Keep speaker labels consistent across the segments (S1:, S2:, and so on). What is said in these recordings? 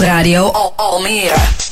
S1: Stadsradio Al Almere.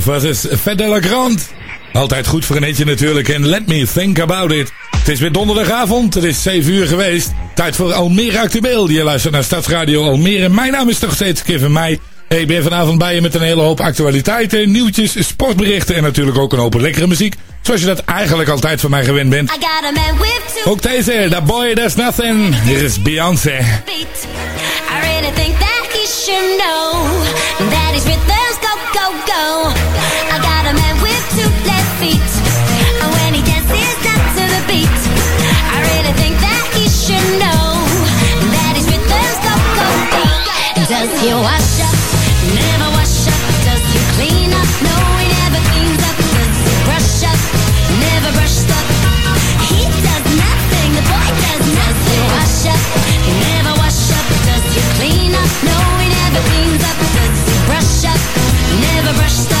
S2: Core versus Fedela Grand. Altijd goed voor een eentje natuurlijk. En let me think about it. Het is weer donderdagavond. Het is 7 uur geweest. Tijd voor Almere Actueel. Je luistert naar Stadsradio Almere. Mijn naam is toch steeds Kevin Meij. Ik ben vanavond bij je met een hele hoop actualiteiten, nieuwtjes, sportberichten en natuurlijk ook een hoop lekkere muziek. Zoals je dat eigenlijk altijd van mij gewend bent. Ook deze, The Boy There's Nothing. Hier is Beyoncé. I really think that he should know that his rhythms go, go. I got a man with two left feet. the rush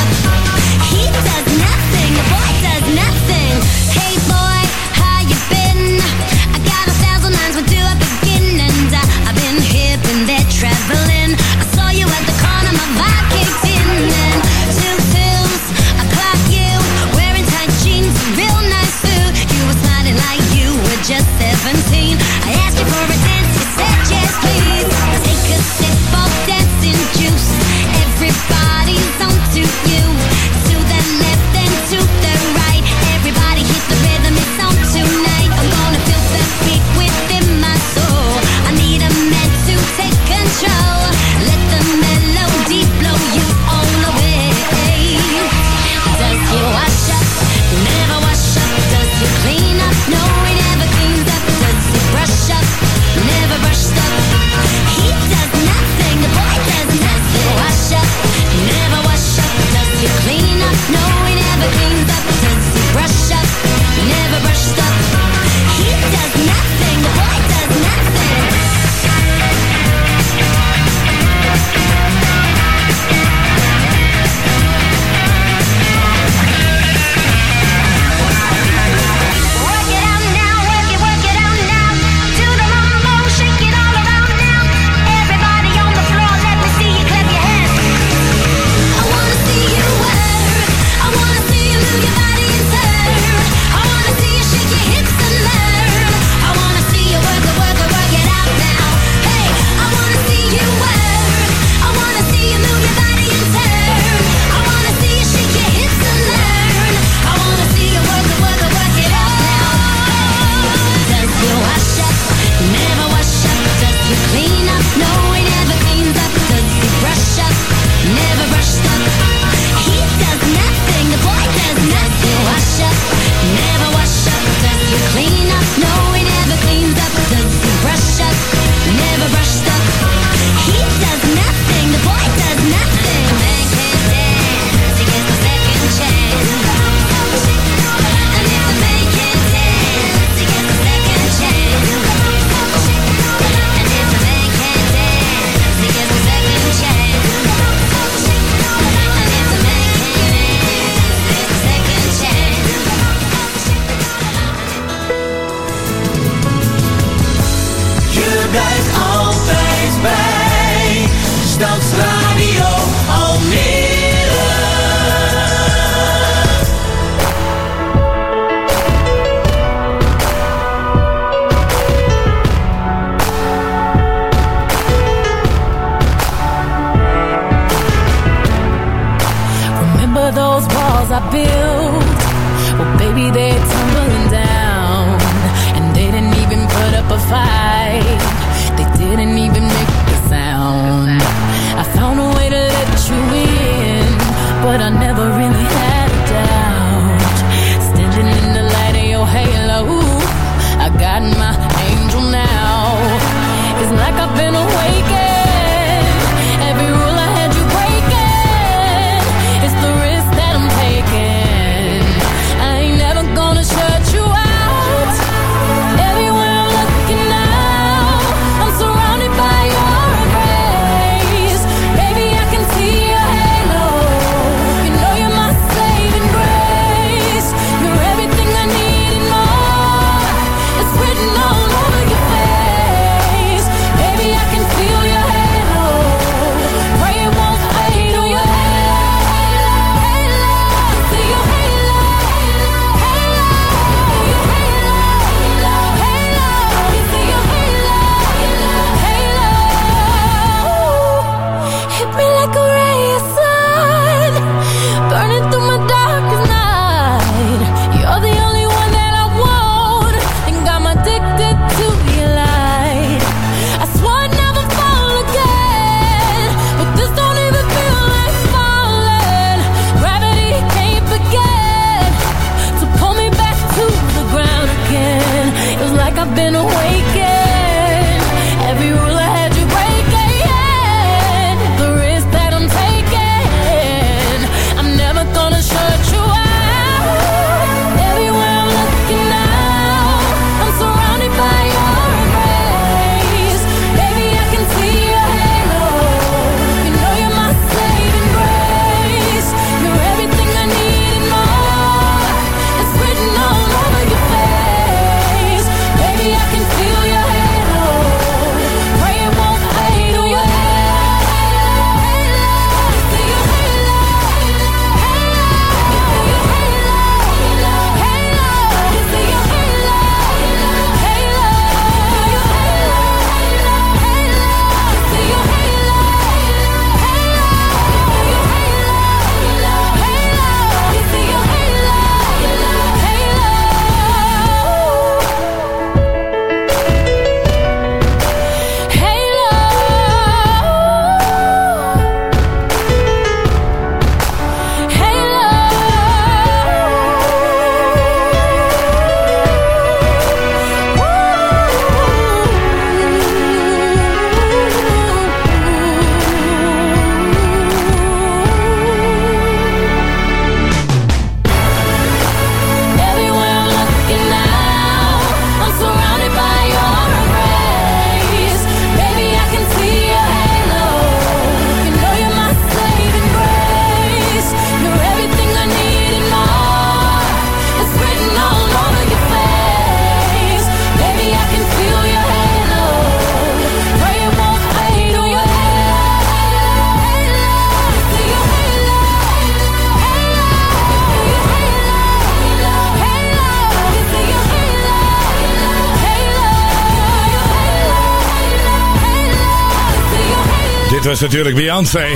S3: was natuurlijk Beyoncé.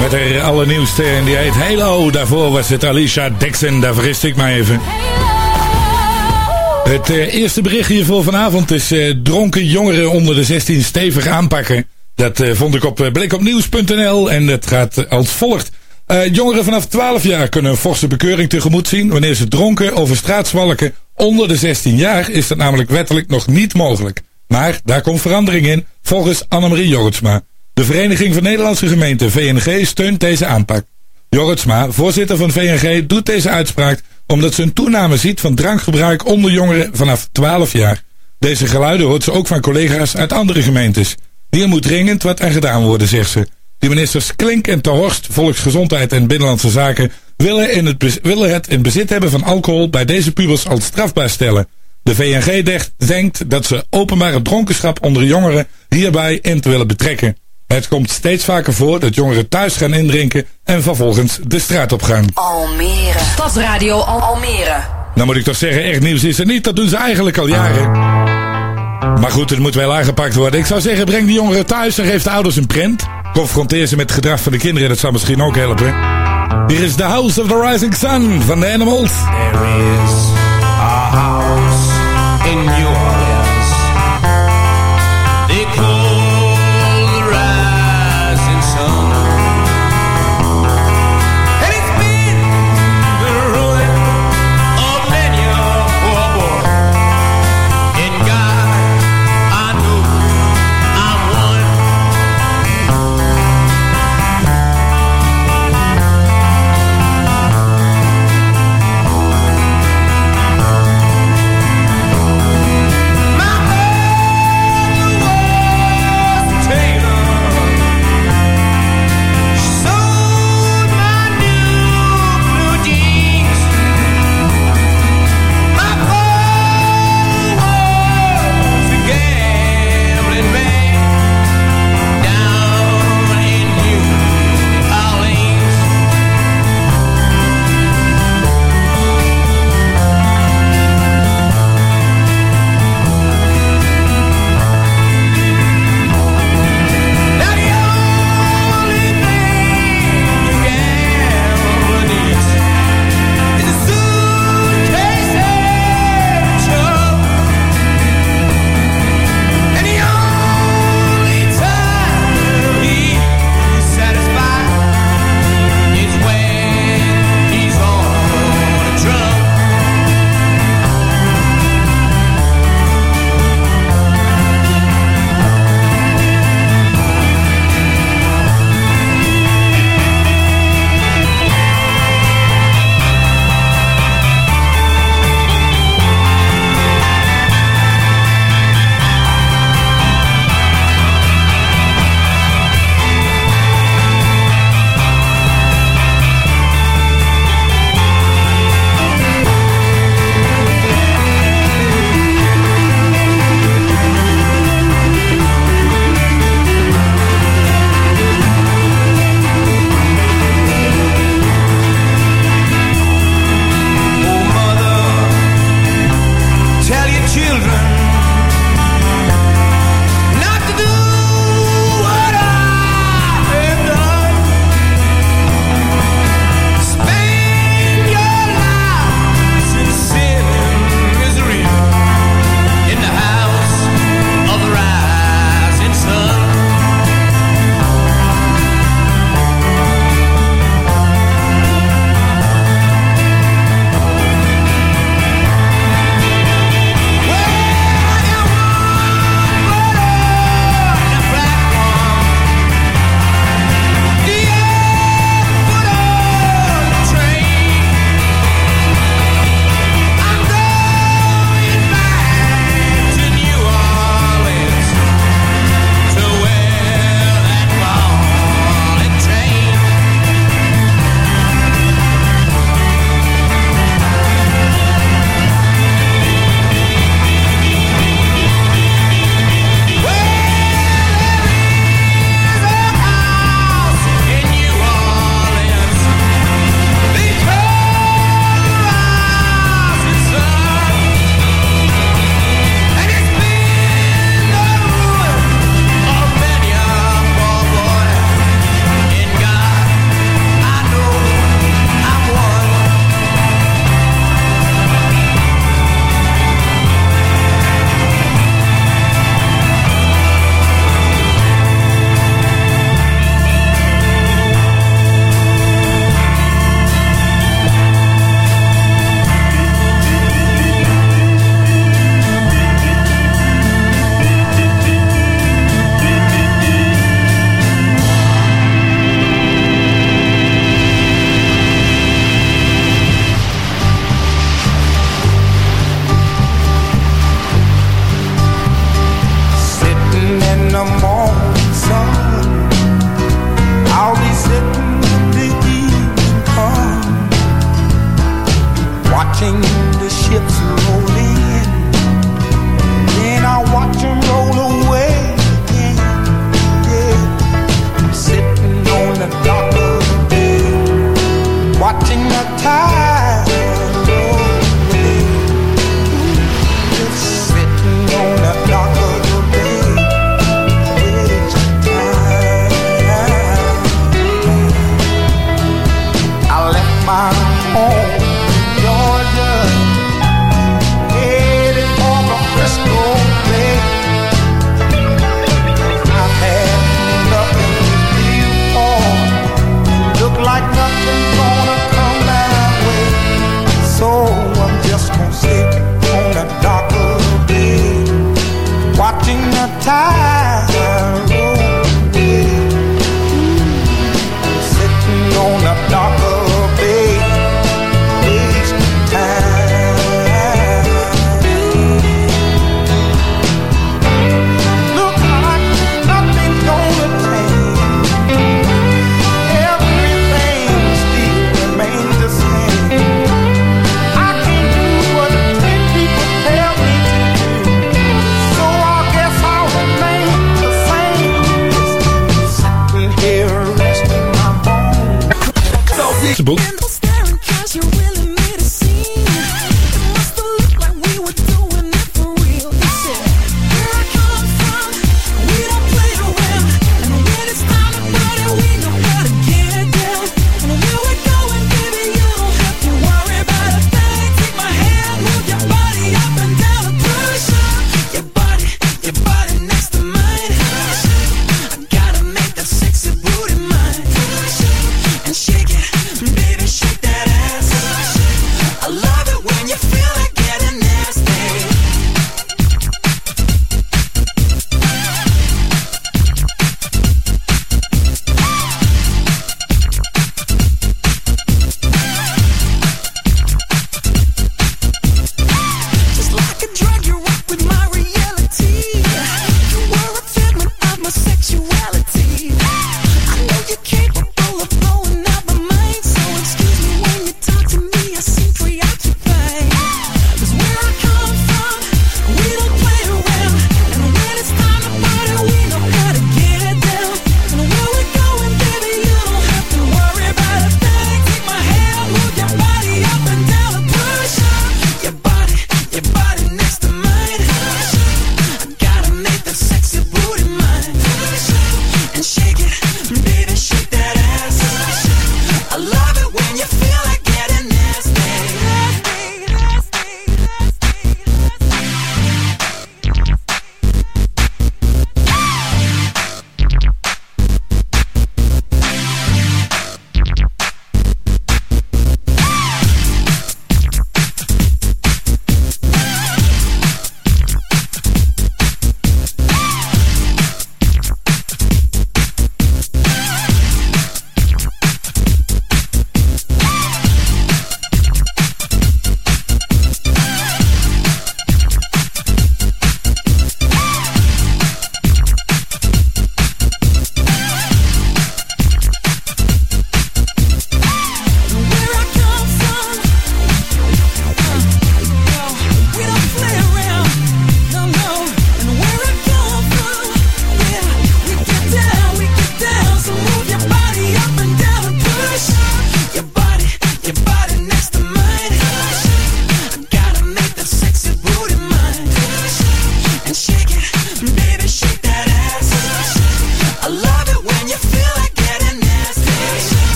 S3: Met haar allernieuwste en die heet Halo. Daarvoor was het Alicia Dixon, daar vergist ik mij even. Het uh, eerste bericht hiervoor vanavond is uh, dronken jongeren onder de 16 stevig aanpakken. Dat uh, vond ik op blikopnieuws.nl en het gaat als volgt. jongeren vanaf 12 jaar kunnen een forse bekeuring tegemoet zien wanneer ze dronken over straat zwalken. Onder de 16 jaar is dat namelijk wettelijk nog niet mogelijk. Maar daar komt verandering in, volgens Annemarie Jorritsma. De Vereniging van Nederlandse Gemeenten, VNG, steunt deze aanpak. Jorritsma, voorzitter van VNG, doet deze uitspraak omdat ze een toename ziet van drankgebruik onder jongeren vanaf 12 jaar. Deze geluiden hoort ze ook van collega's uit andere gemeentes. Hier moet dringend wat aan gedaan worden, zegt ze. De ministers Klink en Terhorst, Volksgezondheid en Binnenlandse Zaken, willen, in het, willen het in bezit hebben van alcohol bij deze pubers als strafbaar stellen. De VNG denkt dat ze openbare dronkenschap onder jongeren hierbij in te willen betrekken. Het komt steeds vaker voor dat jongeren thuis gaan indrinken en vervolgens de straat op gaan.
S4: Almere. Stadsradio Al Almere.
S3: Nou moet ik toch zeggen, echt nieuws is er niet. Dat doen ze eigenlijk al jaren. Maar goed, het moet wel aangepakt worden. Ik zou zeggen, breng die jongeren thuis en geef de ouders een print. Confronteer ze met het gedrag van de kinderen, dat zou misschien ook helpen. Hier is The House of the Rising Sun van de Animals.
S5: There is a house in New Orleans. They call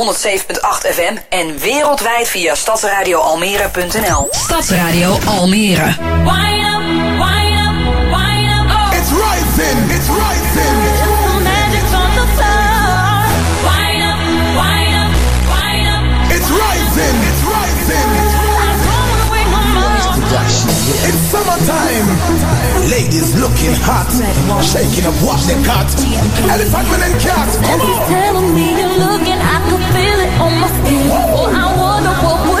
S4: 107.8 FM en wereldwijd via stadsradioalmere.nl. Stadsradio Almere. It's rising, it's rising. It's rising, it's rising. Summertime. Ladies looking hot. Shaking up, what they and cat. Me looking on my skin, Oh, I would've
S3: walked.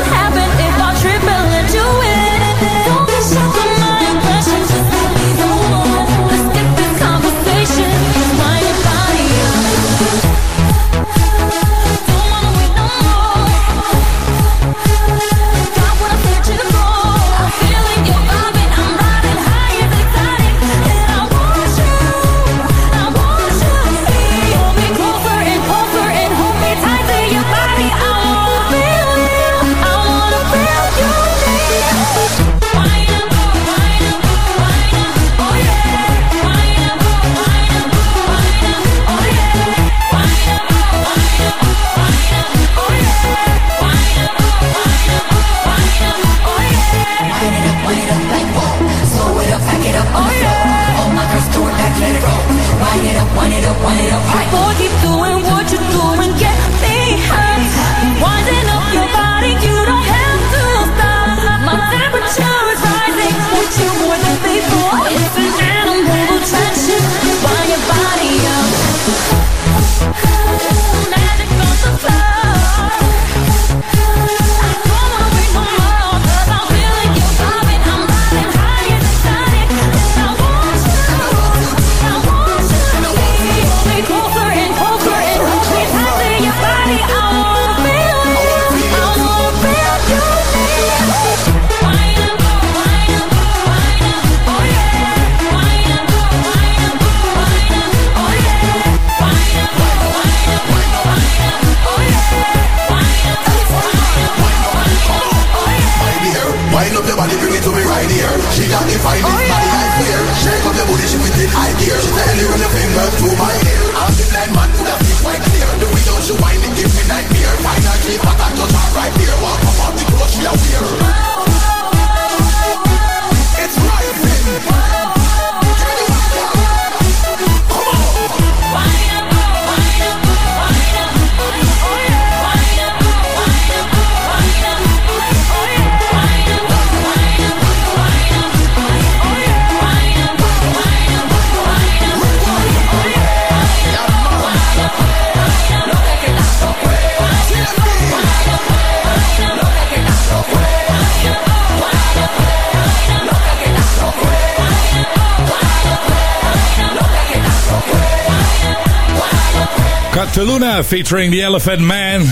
S3: Featuring The Elephant Man.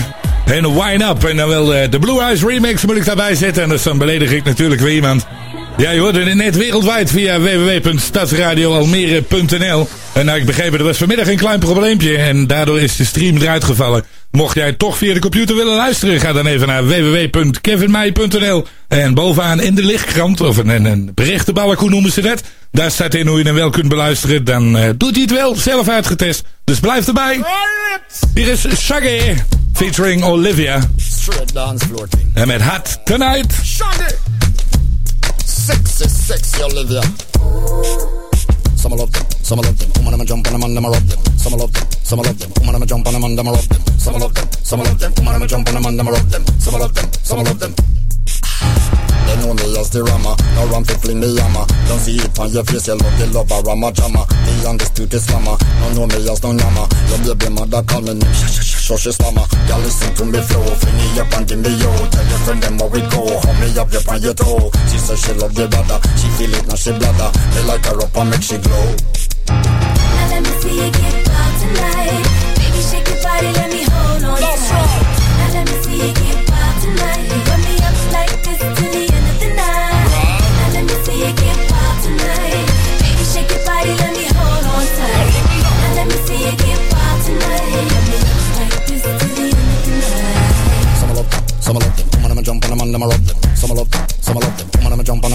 S3: En Wine Up. En dan wel eh, de Blue Eyes remix moet ik daarbij zetten. En dus dan beledig ik natuurlijk weer iemand. Ja, je hoorde het net wereldwijd via www.stadsradioalmere.nl. En nou, ik begreep er was vanmiddag een klein probleempje. En daardoor is de stream eruit gevallen. Mocht jij toch via de computer willen luisteren, ga dan even naar www.kevinmeij.nl. En bovenaan in de lichtkrant, of een, een berichtenbalk, hoe noemen ze dat? Daar staat in hoe je hem wel kunt beluisteren. Dan uh, doet hij het wel, zelf uitgetest. Dus blijf erbij. Hier is Shaggy, featuring Olivia. En met Hot Tonight.
S6: Shaggy! Sexy, sexy Olivia. Some love them, some love them. Woman, I'ma jump on them and I'ma rub them. Some love them, some love them. Woman, I'ma jump on them and I'ma rub them. Some love them, some love them. Woman, I'ma jump on them and I'ma rub them. Some love them, some love them. They know me as the rammer, no ram to fling me hammer. Don't see it on your face, you love the lover, rama jama. The undisputed slammer, no know me as no yama. Your baby mother call me name, shh shh shh, so she slammer. Girl listen to me flow, fling me up and give me yo. Tell your friend them how we go, hold me up, you on your toe. She says she love the brother, she feel it now she bladder. Me like her up and make she glow.
S4: Now let me see you get wild tonight. Baby, shake your body, let me hold on tight. Now let me see you get wild tonight.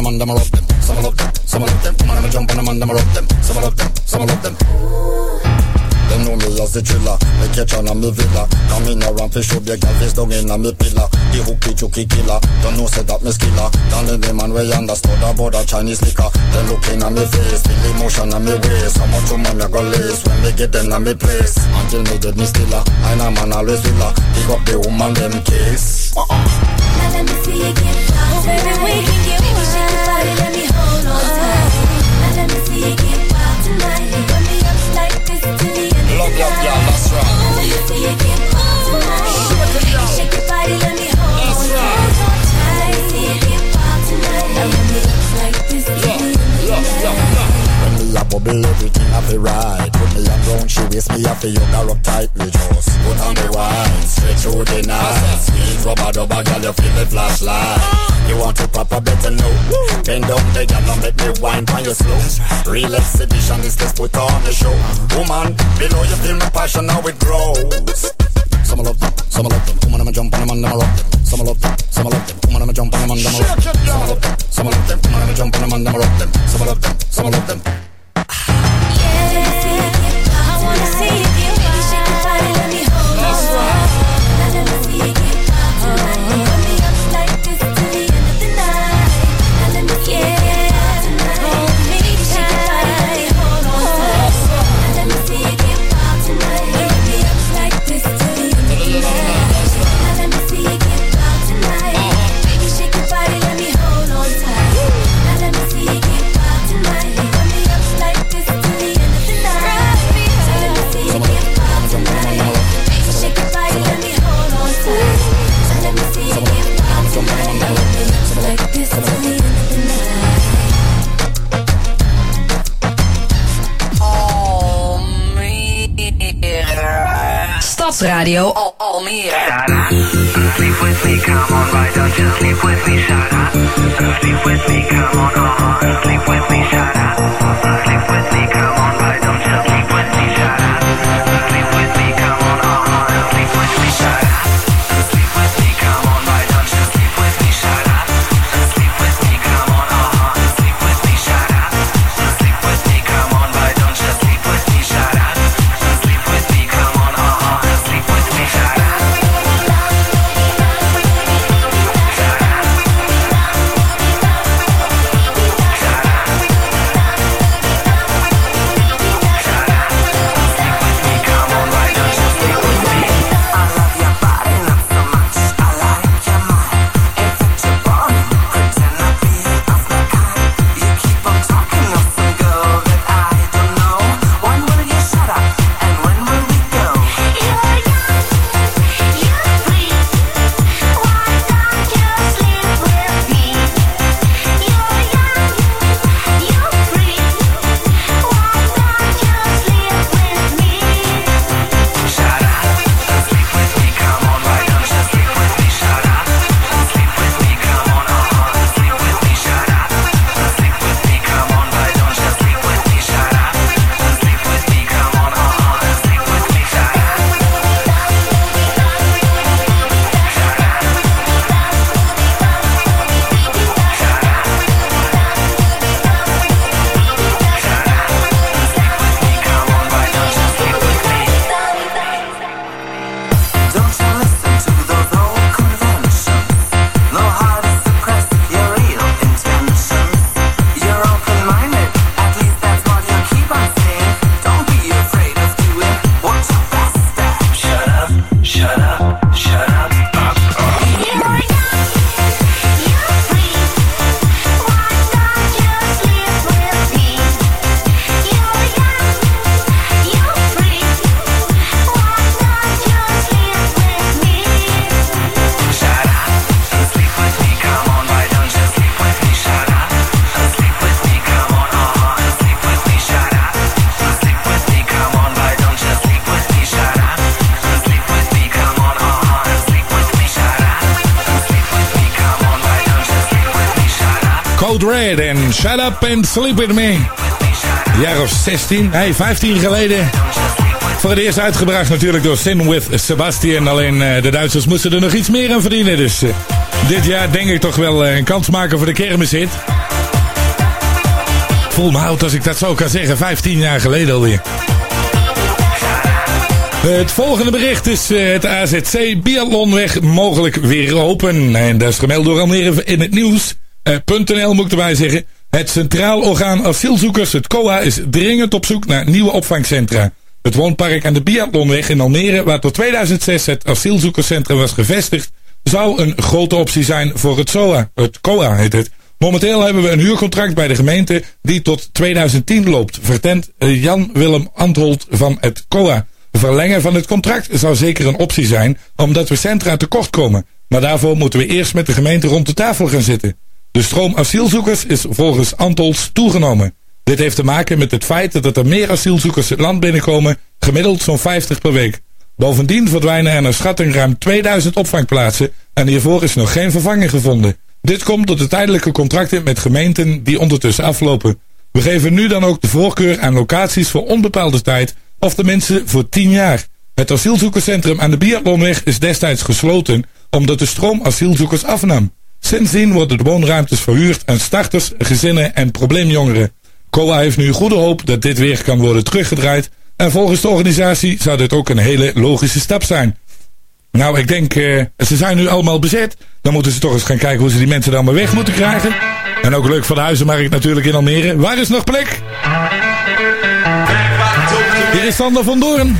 S6: Them and I'ma rub them. Some love them, some love them. Woman, I'ma jump on them and I'ma rub them. Some love them, some love them. Them know me as the driller. Me catch on a me villa. Come in around fish up your girl face down in a me pillar. The hooky chooky killer. Don't know say that me skiller. Don't let them man way understood about the Chinese liquor. They looking at me face, feel the emotion on me waist. How much woman me go lace when me get them on me place. Until me dead me stiller. I know man always villa. Pick up the woman them case.
S4: Now let me see you get wild tonight. Baby, shake your body, let me hold on tight. Let me see you get wild tonight. Run me up like this to the end of the night.
S6: yeah, that's right.
S4: See you get wild tonight. Shake your body, let me hold on tight. You get wild tonight. Now run up like this to the end of the.
S6: A bubble, everything I feel right. Put me on round, she waist me a feel yoga up tight. We just put on the wine, straight through the night. Sweet rubber dubber, girl, you feel the flashlight. You want to pop a better know? Bend down the girl and make me wine on your slow. Real exhibition is this put on the show. Woman, below you feel my passion, how it grows. Some love them, some love them. Woman, I'ma jump on them and I'ma rub them. Some love them, some love them. Woman, I'ma jump on them and I'ma rub them. Some love them, some love them. Woman, I'ma jump on them and I'ma rub them. Some love them, some love them.
S2: Almere.
S7: Sleep with me, come on, why don't you sleep with me? Sleep with me, come on, uh-huh. Sleep with me. Sleep with me, come on, why don't you sleep with me? Sleep with me, come on, uh-huh. Sleep
S3: Red en Shut Up and Sleep With Me. Jaar of 16, nee 15 geleden. Voor het eerst uitgebracht natuurlijk door Sin with Sebastian. Alleen eh, de Duitsers moesten er nog iets meer aan verdienen. Dus eh, dit jaar denk ik toch wel eh, een kans maken voor de kermishit. Voel me oud als ik dat zo kan zeggen. 15 jaar geleden alweer. Het volgende bericht is het AZC Biathlonweg mogelijk weer open. En dat is gemeld door Almere in het nieuws. Eh, .nl moet ik erbij zeggen. Het Centraal Orgaan Asielzoekers, het COA, is dringend op zoek naar nieuwe opvangcentra. Het woonpark aan de Biathlonweg in Almere, waar tot 2006 het asielzoekerscentrum was gevestigd, zou een grote optie zijn voor het SOA. Het COA heet het. Momenteel hebben we een huurcontract bij de gemeente die tot 2010 loopt, vertelt eh, Jan-Willem Antholt van het COA. Verlengen van het contract zou zeker een optie zijn, omdat we centra tekort komen. Maar daarvoor moeten we eerst met de gemeente rond de tafel gaan zitten. De stroom asielzoekers is volgens Antols toegenomen. Dit heeft te maken met het feit dat er meer asielzoekers het land binnenkomen, gemiddeld zo'n 50 per week. Bovendien verdwijnen er naar schatting ruim 2000 opvangplaatsen en hiervoor is nog geen vervanger gevonden. Dit komt door de tijdelijke contracten met gemeenten die ondertussen aflopen. We geven nu dan ook de voorkeur aan locaties voor onbepaalde tijd of tenminste voor 10 jaar. Het asielzoekerscentrum aan de Biathlonweg is destijds gesloten omdat de stroom asielzoekers afnam. Sindsdien worden de woonruimtes verhuurd aan starters, gezinnen en probleemjongeren. COA heeft nu goede hoop dat dit weer kan worden teruggedraaid en volgens de organisatie zou dit ook een hele logische stap zijn. Nou, ik denk, eh, ze zijn nu allemaal bezet. Dan moeten ze toch eens gaan kijken hoe ze die mensen dan maar weg moeten krijgen. En ook leuk voor de huizenmarkt natuurlijk in Almere. Waar is nog plek? Hier is Sander van Doorn.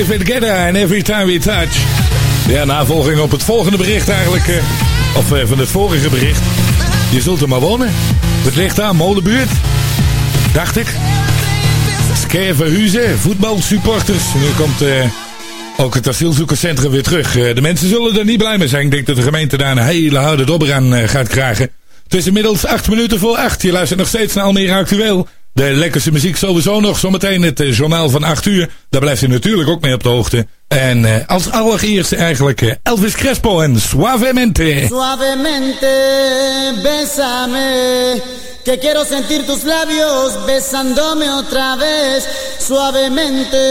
S3: Even Together en Every Time We Touch. Ja, navolging op het volgende bericht eigenlijk. Eh, of eh, van het vorige bericht. Je zult er maar wonen. Het ligt aan molenbuurt. Dacht ik. Sker voetbalsupporters. Nu komt eh, ook het asielzoekerscentrum weer terug. De mensen zullen er niet blij mee zijn. Ik denk dat de gemeente daar een hele harde dobber aan gaat krijgen. Het is inmiddels acht minuten voor acht. Je luistert nog steeds naar Almere Actueel. De lekkerste muziek sowieso nog. Zometeen het eh, journaal van 8 uur. Daar blijft u natuurlijk ook mee op de hoogte. En eh, als allereerste eigenlijk eh, Elvis Crespo en Suavemente.
S8: Suavemente, besame. Que quiero sentir tus labios besándome otra vez. Suavemente,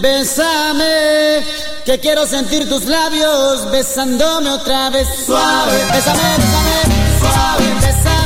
S8: besame. Que quiero sentir tus labios besándome otra vez. Suave, besame, besame, suave,
S4: besame.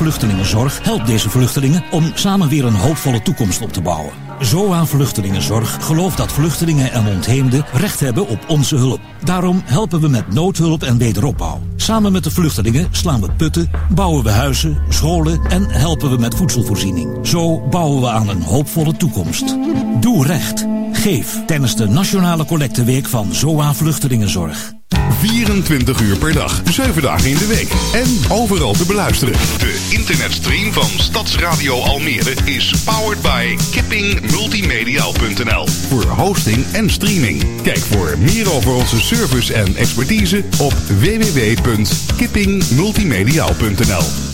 S4: Vluchtelingenzorg helpt deze vluchtelingen om samen weer een hoopvolle toekomst op te bouwen. ZOA Vluchtelingenzorg gelooft dat vluchtelingen en ontheemden recht hebben op onze hulp. Daarom helpen we met noodhulp en wederopbouw. Samen met de vluchtelingen slaan we putten, bouwen we huizen, scholen en helpen we met voedselvoorziening. Zo bouwen we aan een hoopvolle toekomst. Doe recht. Geef tijdens de Nationale Collecteweek van ZOA Vluchtelingenzorg.
S9: 24 uur per dag, 7 dagen in de week. En overal te beluisteren.
S10: De internetstream van Stadsradio Almere is powered by kippingmultimediaal.nl.
S9: Voor hosting en streaming. Kijk voor meer over onze service en expertise op www.kippingmultimediaal.nl.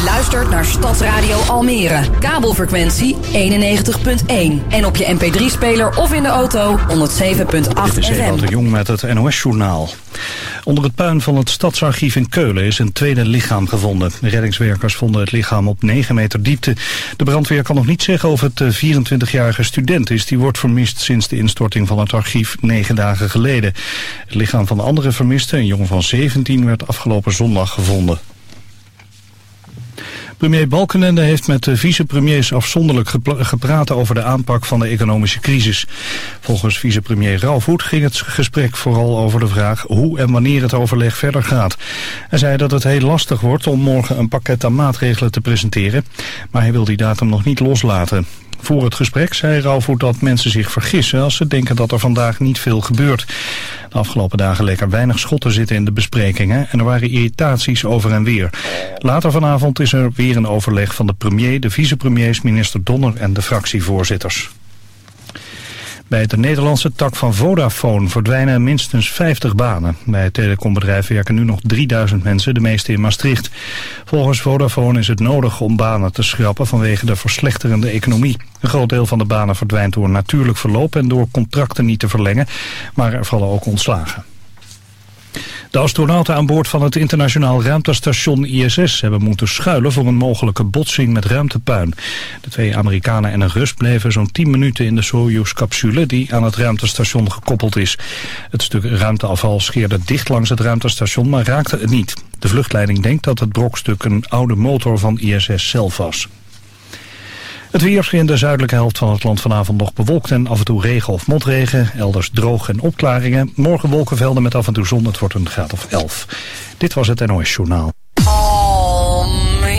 S11: Je luistert naar Stadsradio Almere. Kabelfrequentie 91.1. En op je mp3-speler of in de auto 107.8
S12: Dit is de Jong met het NOS-journaal. Onder het puin van het stadsarchief in Keulen is een tweede lichaam gevonden. De reddingswerkers vonden het lichaam op 9 meter diepte. De brandweer kan nog niet zeggen of het de 24-jarige student is. Die wordt vermist sinds de instorting van het archief negen dagen geleden. Het lichaam van de andere vermiste, een jongen van 17, werd afgelopen zondag gevonden. Premier Balkenende heeft met de vicepremiers afzonderlijk gepraat over de aanpak van de economische crisis. Volgens vicepremier Rauwvoet ging het gesprek vooral over de vraag hoe en wanneer het overleg verder gaat. Hij zei dat het heel lastig wordt om morgen een pakket aan maatregelen te presenteren, maar hij wil die datum nog niet loslaten. Voor het gesprek zei Rauwvoet dat mensen zich vergissen als ze denken dat er vandaag niet veel gebeurt. De afgelopen dagen leek er weinig schotten zitten in de besprekingen en er waren irritaties over en weer. Later vanavond is er weer een overleg van de premier, de vicepremiers, minister Donner en de fractievoorzitters. Bij de Nederlandse tak van Vodafone verdwijnen minstens 50 banen. Bij het telecombedrijf werken nu nog 3000 mensen, de meeste in Maastricht. Volgens Vodafone is het nodig om banen te schrappen vanwege de verslechterende economie. Een groot deel van de banen verdwijnt door natuurlijk verloop en door contracten niet te verlengen, maar er vallen ook ontslagen. De astronauten aan boord van het internationaal ruimtestation ISS hebben moeten schuilen voor een mogelijke botsing met ruimtepuin. De twee Amerikanen en een Rus bleven zo'n 10 minuten in de Soyuz-capsule die aan het ruimtestation gekoppeld is. Het stuk ruimteafval scheerde dicht langs het ruimtestation, maar raakte het niet. De vluchtleiding denkt dat het brokstuk een oude motor van ISS zelf was. Het weer in de zuidelijke helft van het land vanavond nog bewolkt en af en toe regen of motregen. Elders droog en opklaringen. Morgen wolkenvelden met af en toe zon. Het wordt een graad of 11. Dit was het NOS Journaal.
S11: Almere.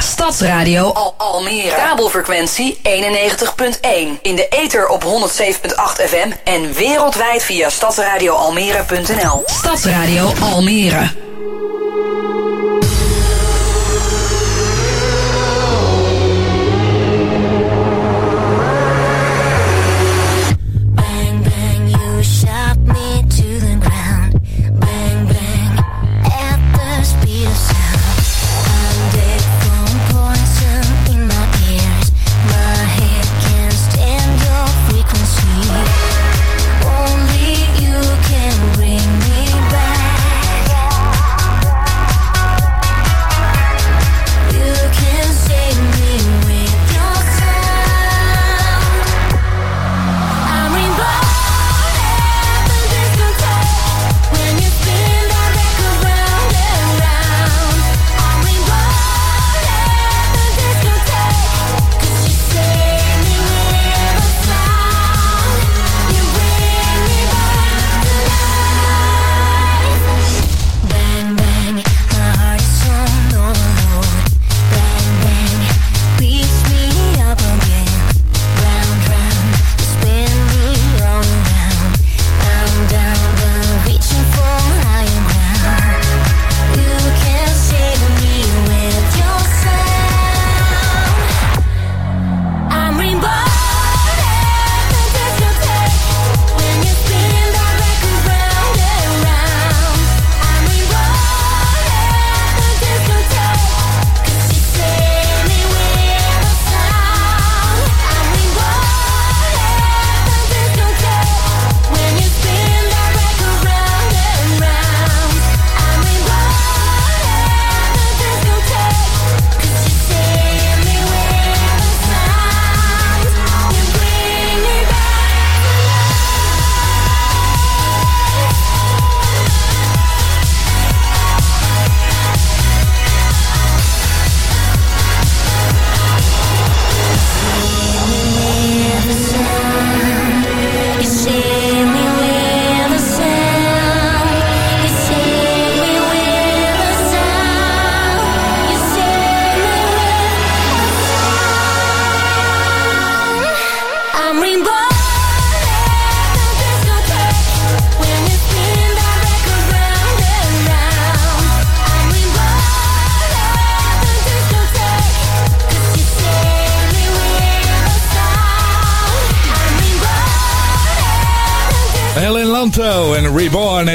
S2: Stadsradio Al Almere. Kabelfrequentie 91.1. In de ether op 107.8 FM en wereldwijd via stadsradioalmere.nl. Stadsradio Almere.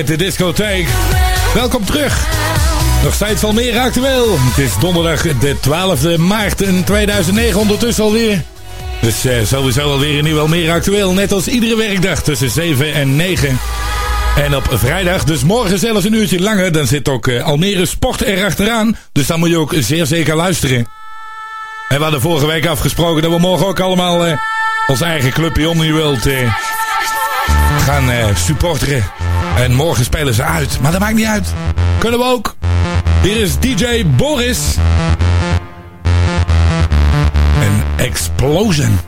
S3: de discotheek. Welkom terug. Nog steeds wel meer actueel. Het is donderdag de 12e maart in 2009 ondertussen alweer. Dus eh, sowieso alweer in nu wel meer actueel. Net als iedere werkdag tussen 7 en 9. En op vrijdag, dus morgen zelfs een uurtje langer, dan zit ook eh, Almere Sport erachteraan. Dus dan moet je ook zeer zeker luisteren. En we hadden vorige week afgesproken dat we morgen ook allemaal onze ons eigen clubje Omniworld eh, gaan eh, supporteren. En morgen spelen ze uit. Maar dat maakt niet uit. Kunnen we ook. Hier is DJ Boris. En Explosion.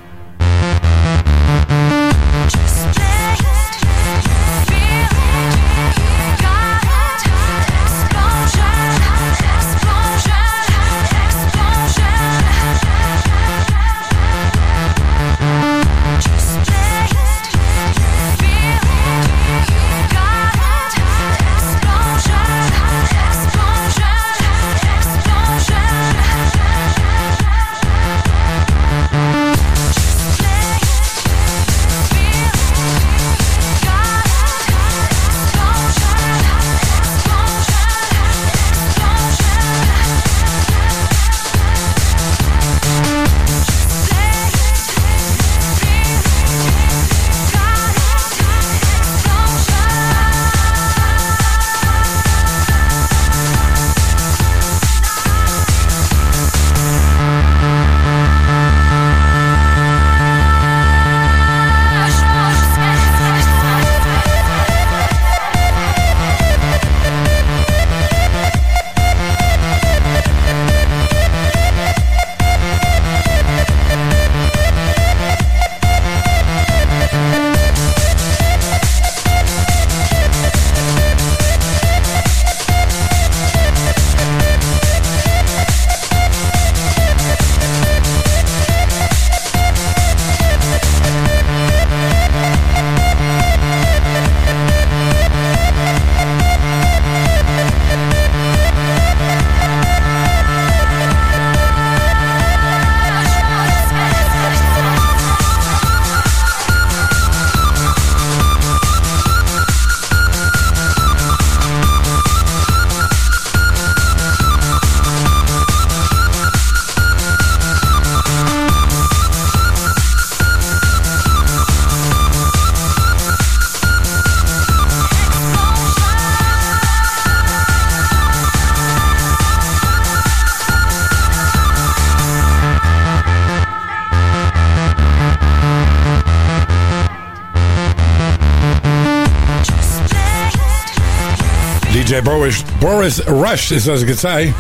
S3: Boris, Boris Rush is zoals ik het zei.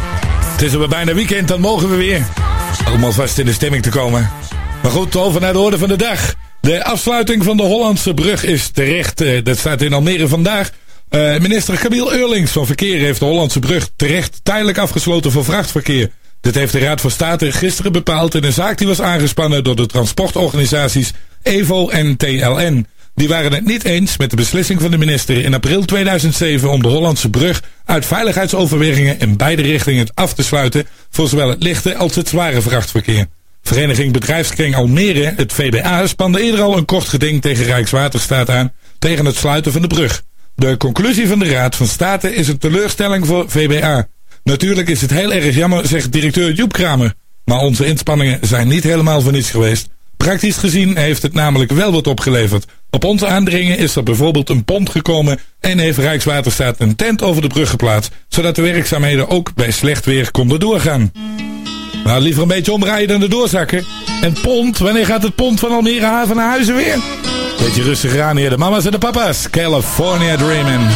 S3: Het is weer bijna weekend, dan mogen we weer. Om alvast in de stemming te komen. Maar goed, over naar de orde van de dag. De afsluiting van de Hollandse brug is terecht. eh, Dat staat in Almere vandaag. Eh, minister Camille Eurlings van Verkeer heeft de Hollandse brug terecht tijdelijk afgesloten voor vrachtverkeer. Dit heeft de Raad van State gisteren bepaald in een zaak die was aangespannen door de transportorganisaties EVO en TLN. Die waren het niet eens met de beslissing van de minister in april 2007 om de Hollandse brug uit veiligheidsoverwegingen in beide richtingen af te sluiten voor zowel het lichte als het zware vrachtverkeer. Vereniging Bedrijfskring Almere, het VBA, spande eerder al een kort geding tegen Rijkswaterstaat aan tegen het sluiten van de brug. De conclusie van de Raad van State is een teleurstelling voor VBA. Natuurlijk is het heel erg jammer, zegt directeur Joep Kramer. Maar onze inspanningen zijn niet helemaal voor niets geweest. Praktisch gezien heeft het namelijk wel wat opgeleverd. Op onze aandringen is er bijvoorbeeld een pont gekomen en heeft Rijkswaterstaat een tent over de brug geplaatst, zodat de werkzaamheden ook bij slecht weer konden doorgaan. Nou, liever een beetje omrijden dan de doorzakken. En pont, wanneer gaat het pont van Almere Haven naar huizen weer? Beetje rustig aan hier, de mama's en de papa's. California Dreamin'.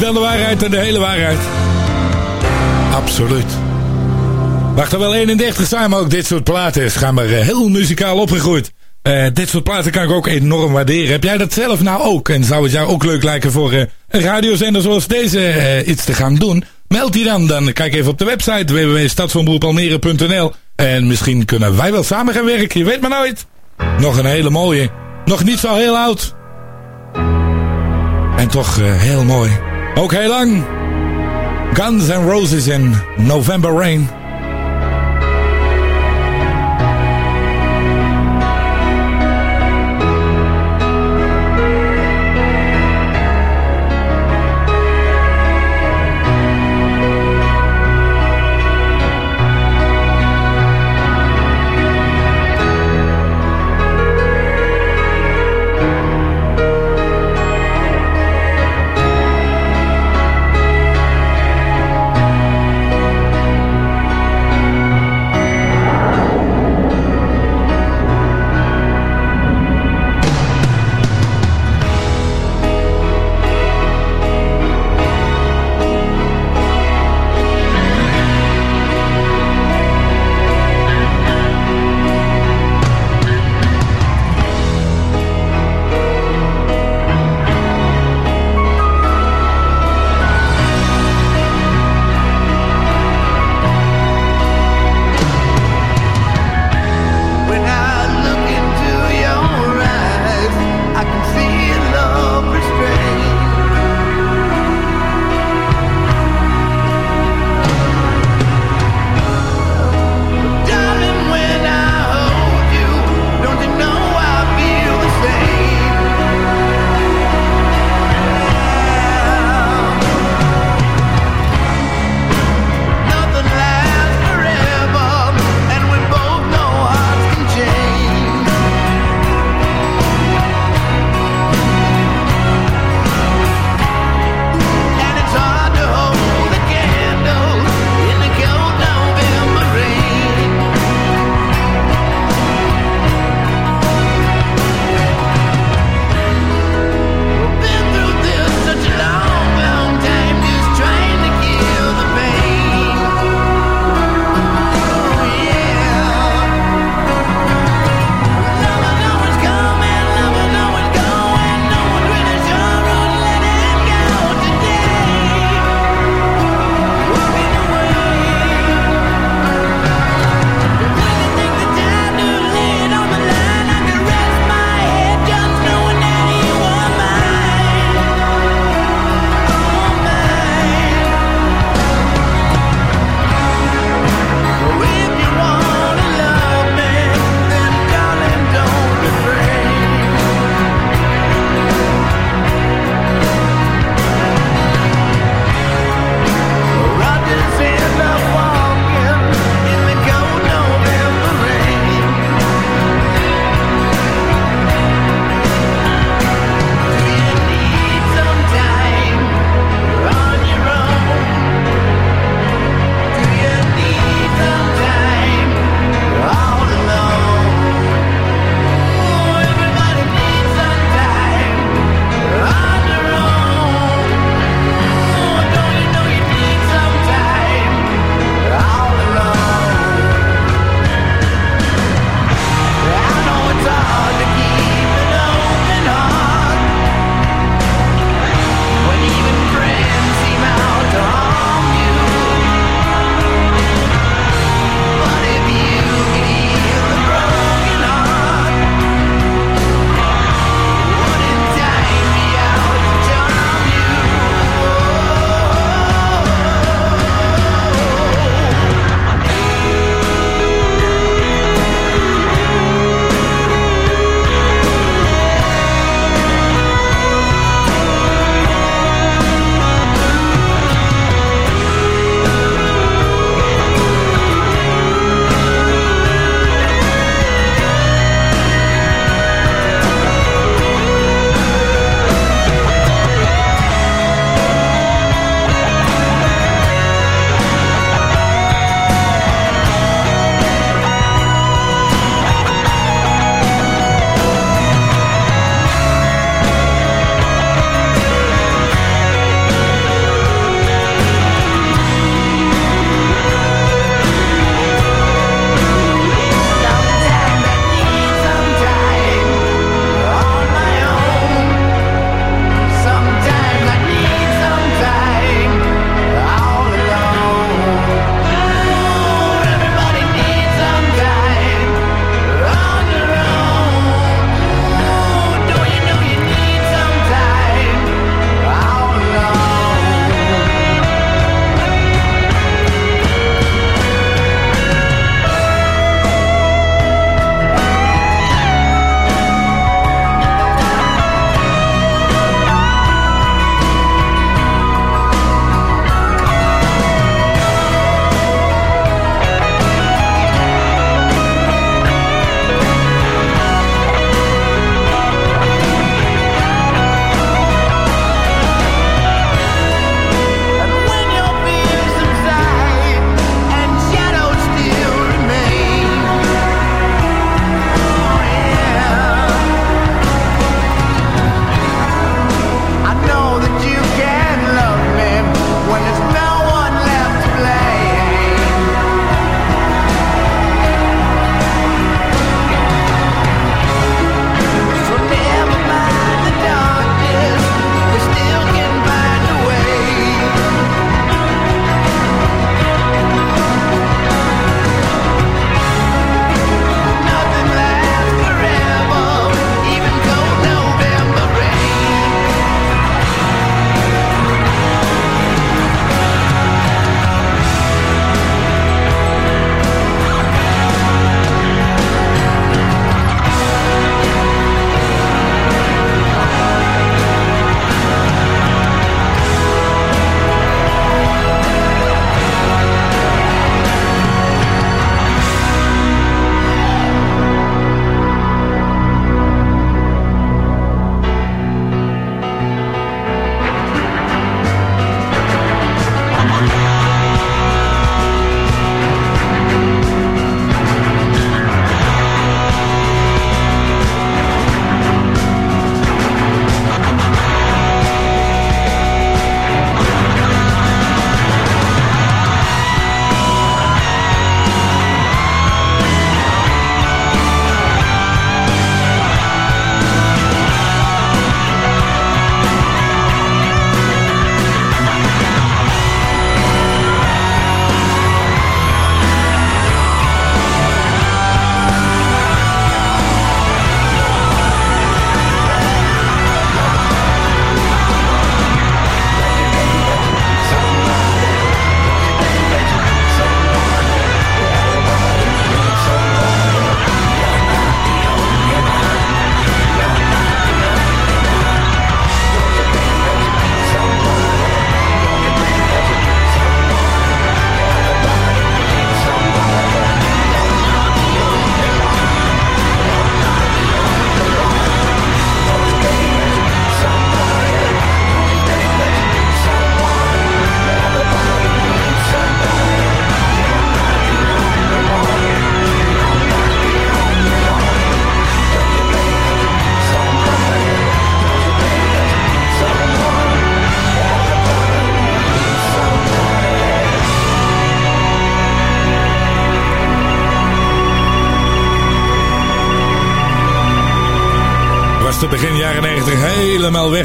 S3: Dan de waarheid en de hele waarheid. Absoluut. Wacht er wel 31 zijn, maar ook dit soort platen is gaan maar eh, heel muzikaal opgegroeid. Eh, dit soort platen kan ik ook enorm waarderen. Heb jij dat zelf nou ook? En zou het jou ook leuk lijken voor eh, een radiozender zoals deze iets te gaan doen? Meld die dan. Dan kijk even op de website www.stadsvanberoepalmere.nl En misschien kunnen wij wel samen gaan werken. Je weet maar nooit. Nog een hele mooie. Nog niet zo heel oud. En toch heel mooi. Ook heel lang. Guns N' Roses in November Rain.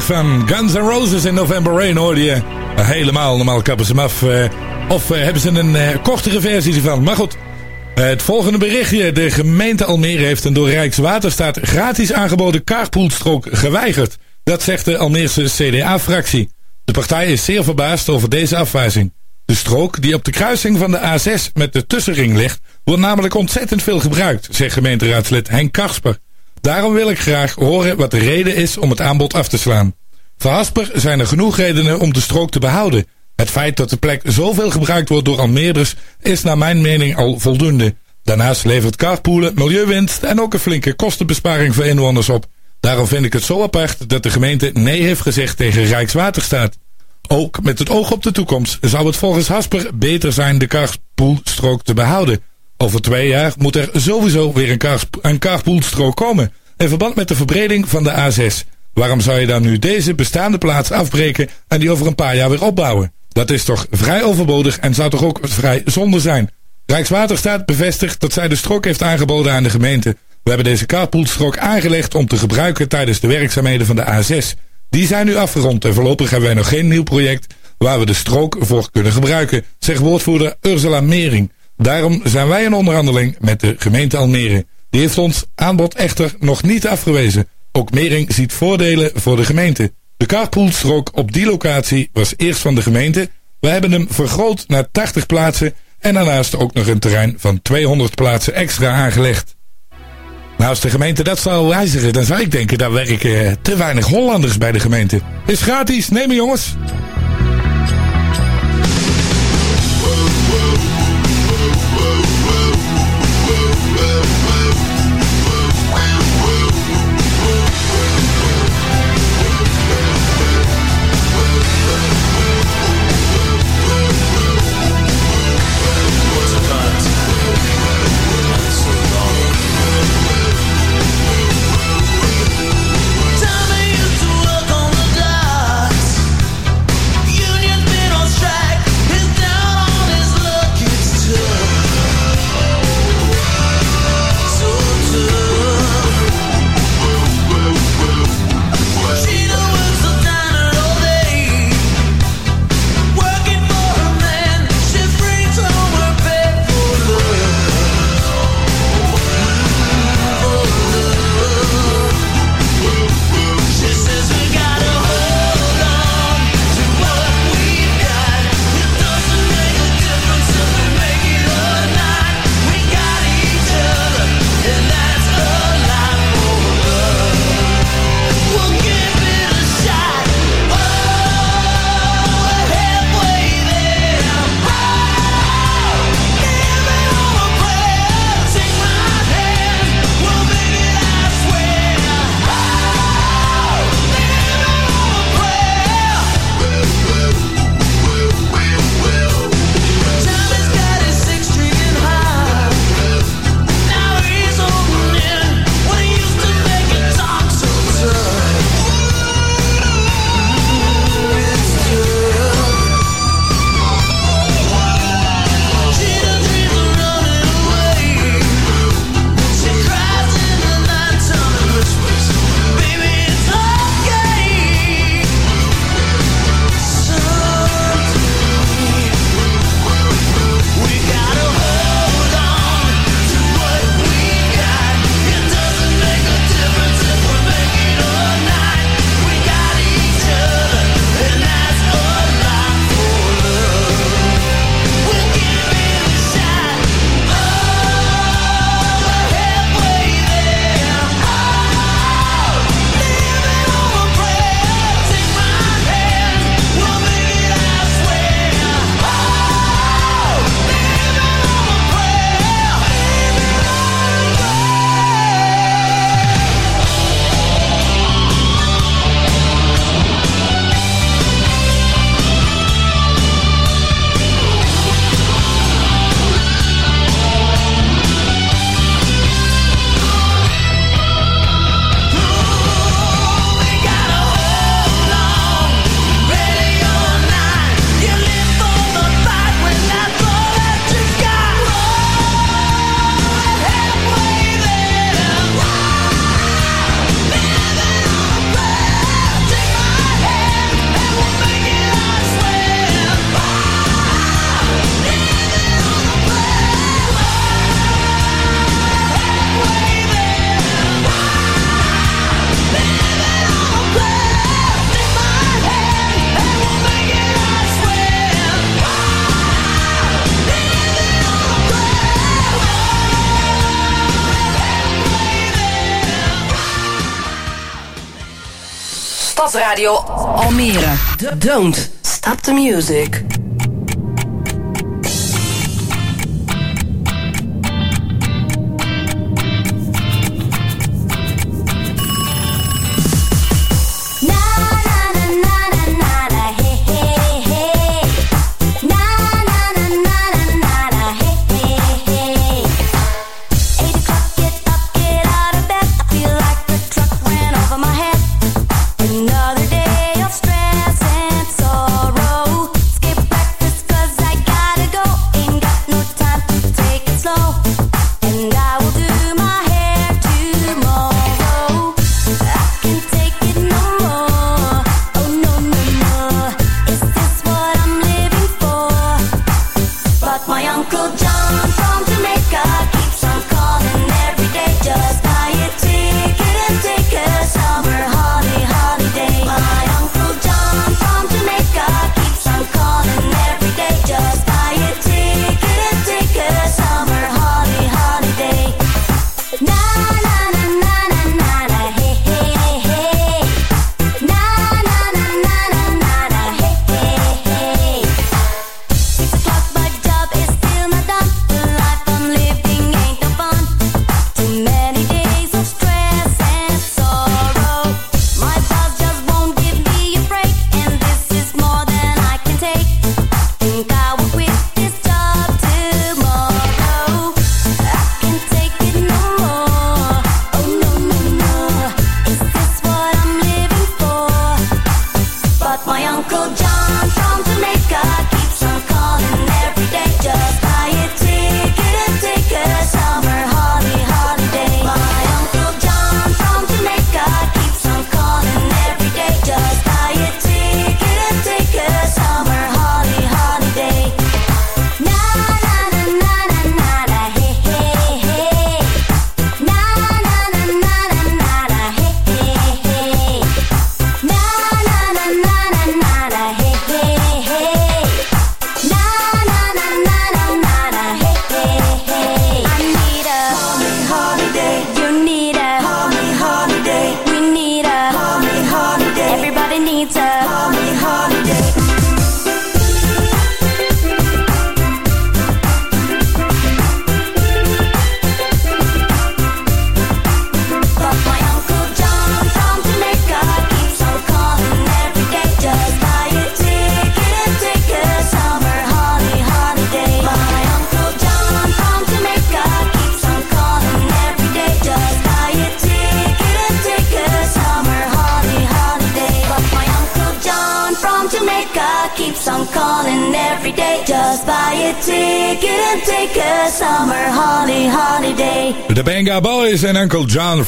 S3: Van Guns N' Roses in November Rain hoorde je. Uh, helemaal, normaal kappen ze hem af. Uh, of uh, hebben ze een kortere versie ervan. Maar goed, het volgende berichtje. De gemeente Almere heeft een door Rijkswaterstaat gratis aangeboden carpoolstrook geweigerd. Dat zegt de Almeerse CDA-fractie. De partij is zeer verbaasd over deze afwijzing. De strook die op de kruising van de A6 met de tussenring ligt, wordt namelijk ontzettend veel gebruikt, zegt gemeenteraadslid Henk Kasper. Daarom wil ik graag horen wat de reden is om het aanbod af te slaan. Voor Hasper zijn er genoeg redenen om de strook te behouden. Het feit dat de plek zoveel gebruikt wordt door Almeerders is naar mijn mening al voldoende. Daarnaast levert carpoolen milieuwinst en ook een flinke kostenbesparing voor inwoners op. Daarom vind ik het zo apart dat de gemeente nee heeft gezegd tegen Rijkswaterstaat. Ook met het oog op de toekomst zou het volgens Hasper beter zijn de carpoolstrook te behouden. Over twee jaar moet er sowieso weer een, een carpoolstrook komen. In verband met de verbreding van de A6. Waarom zou je dan nu deze bestaande plaats afbreken en die over een paar jaar weer opbouwen? Dat is toch vrij overbodig en zou toch ook vrij zonde zijn? Rijkswaterstaat bevestigt dat zij de strook heeft aangeboden aan de gemeente. We hebben deze carpoolstrook aangelegd om te gebruiken tijdens de werkzaamheden van de A6. Die zijn nu afgerond en voorlopig hebben wij nog geen nieuw project waar we de strook voor kunnen gebruiken, zegt woordvoerder Ursula Mering. Daarom zijn wij in onderhandeling met de gemeente Almere. Die heeft ons aanbod echter nog niet afgewezen. Ook Mering ziet voordelen voor de gemeente. De carpoolstrook op die locatie was eerst van de gemeente. We hebben hem vergroot naar 80 plaatsen en daarnaast ook nog een terrein van 200 plaatsen extra aangelegd. Nou, als de gemeente dat zou wijzigen, dan zou ik denken, daar werken te weinig Hollanders bij de gemeente. Is gratis, neem me jongens.
S2: Don't stop the music.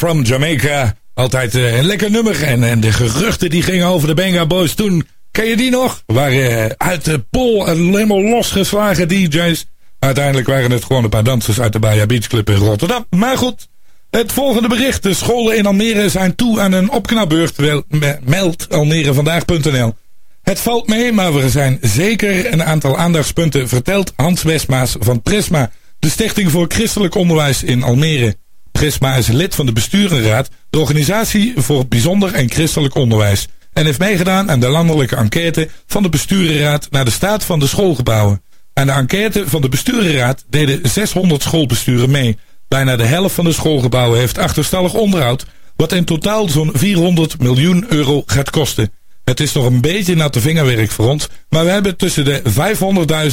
S4: From Jamaica.
S3: Altijd eh, een lekker nummer. En, en de geruchten die gingen over de Benga Boys toen. Ken je die nog? Waren eh, uit de pol helemaal losgeslagen DJ's. Uiteindelijk waren het gewoon een paar dansers uit de Baja Beach Club in Rotterdam. Maar goed, het volgende bericht. De scholen in Almere zijn toe aan een opknapbeurt. Wel, me- Meldt almerevandaag.nl. Het valt mee, maar er zijn zeker een aantal aandachtspunten, vertelt Hans Westmaas van Prisma, de Stichting voor Christelijk Onderwijs in Almere. Prisma is lid van de besturenraad, de organisatie voor bijzonder en christelijk onderwijs, en heeft meegedaan aan de landelijke enquête van de besturenraad naar de staat van de schoolgebouwen. Aan de enquête van de besturenraad deden 600 schoolbesturen mee. Bijna de helft van de schoolgebouwen heeft achterstallig onderhoud, wat in totaal zo'n 400 miljoen euro gaat kosten. Het is nog een beetje natte vingerwerk voor ons, maar we hebben tussen de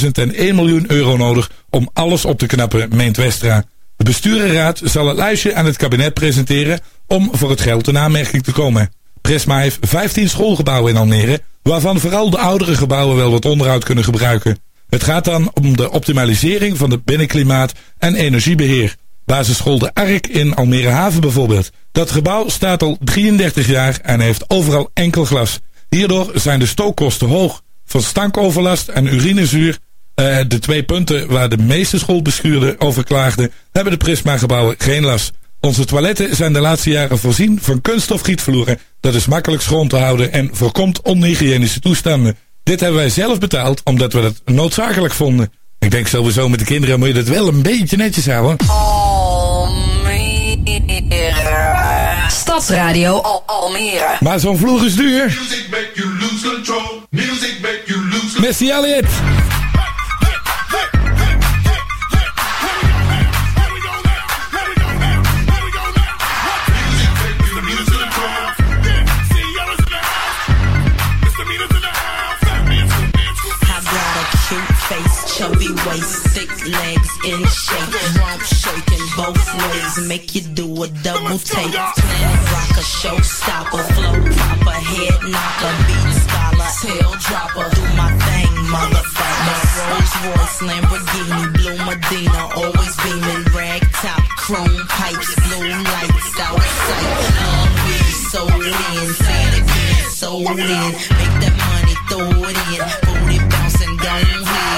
S3: 500.000 en 1 miljoen euro nodig om alles op te knappen, meent Westra. De besturenraad zal het lijstje aan het kabinet presenteren om voor het geld in aanmerking te komen. Prisma heeft 15 schoolgebouwen in Almere, waarvan vooral de oudere gebouwen wel wat onderhoud kunnen gebruiken. Het gaat dan om de optimalisering van het binnenklimaat en energiebeheer. Basisschool De Ark in Almere Haven bijvoorbeeld. Dat gebouw staat al 33 jaar en heeft overal enkel glas. Hierdoor zijn de stookkosten hoog. Van stankoverlast en urinezuur, eh, de twee punten waar de meeste schoolbestuurden over klaagden, hebben de Prisma-gebouwen geen last. Onze toiletten zijn de laatste jaren voorzien van kunststof gietvloeren. Dat is makkelijk schoon te houden en voorkomt onhygiënische toestanden. Dit hebben wij zelf betaald omdat we dat noodzakelijk vonden. Ik denk sowieso met de kinderen moet je dat wel een beetje netjes houden.
S2: Almere. Stad Stadsradio Al Almere.
S3: Maar zo'n vloer is duur. Missy Elliott.
S13: Chubby waist, thick legs in shape, rump shaking both ways, make you do a double take. Planet rocker, showstopper, flow proper, head knocker, beat scholar, tail dropper, do my thing, motherfucker. Rolls Royce, Lamborghini, blue Medina, always beaming, rag top, chrome pipes, blue lights outside. Long weed, sold in, say it again, sold in, make that money, throw it in, booty bouncing, don't hit.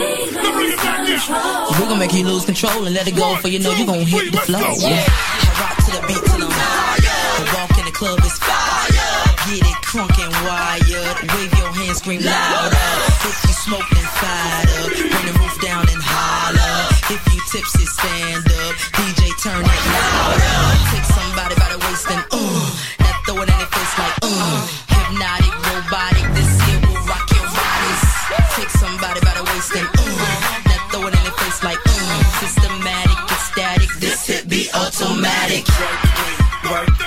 S4: makes me lose control.
S13: We're gonna make you lose control and let it go, for you know you gonna hit the flow. Yeah. I rock to the beat till I'm higher. The walk in the club is fire. Get it crunk and wired. Wave your hands, scream louder. If you smoke, then fired up. Bring the roof down and holler. If you tipsy, stand up. DJ, turn it louder. Take somebody by the waist and uh. Now throw it in their face like uh. Hypnotic, This hit be automatic.
S3: Work, work, work.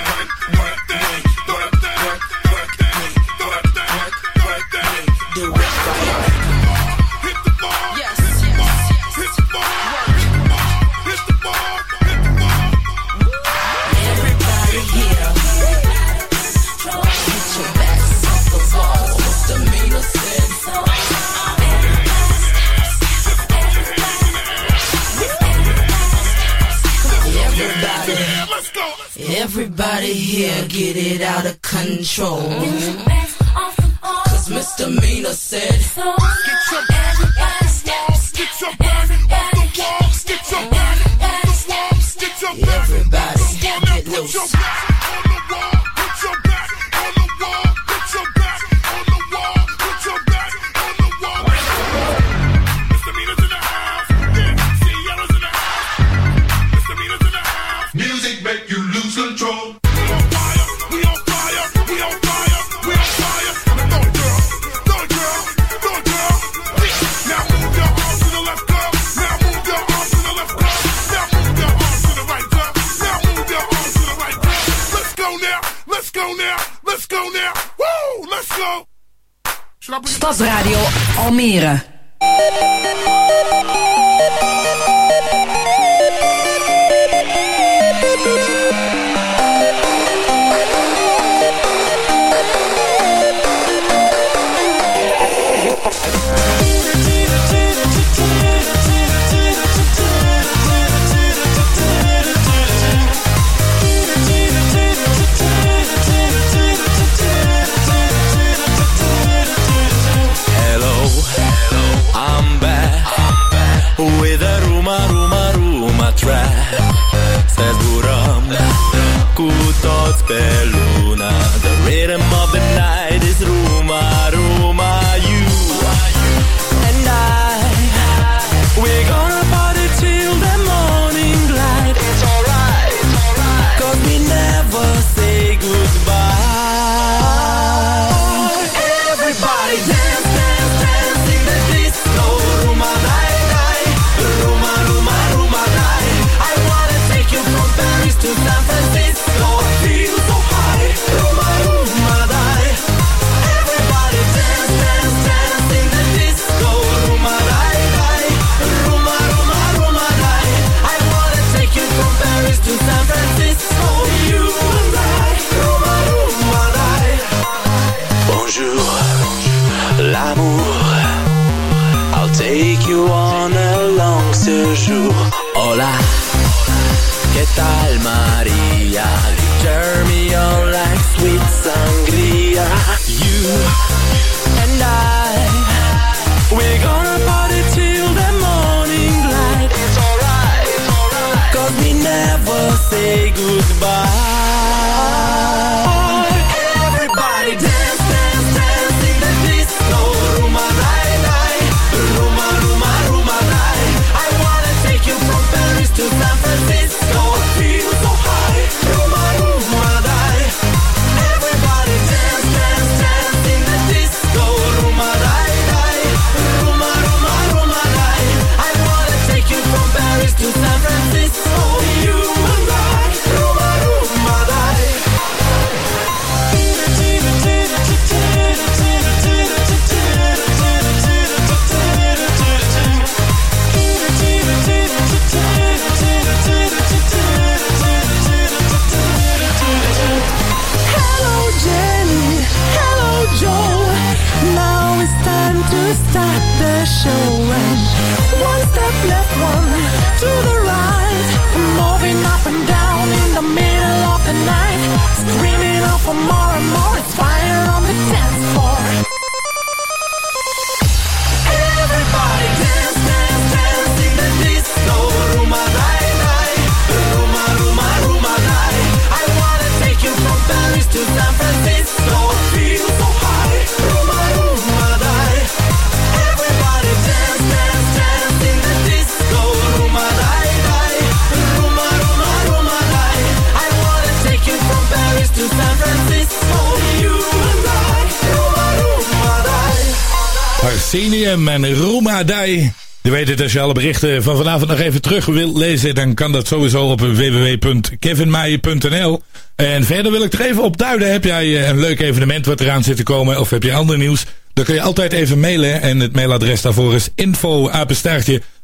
S3: Je weet het, als je alle berichten van vanavond nog even terug wilt lezen, dan kan dat sowieso op www.kevinmeijer.nl. En verder wil ik er even op duiden. Heb jij eh, een leuk evenement wat eraan zit te komen of heb je ander nieuws? Dan kun je altijd even mailen en het mailadres daarvoor is info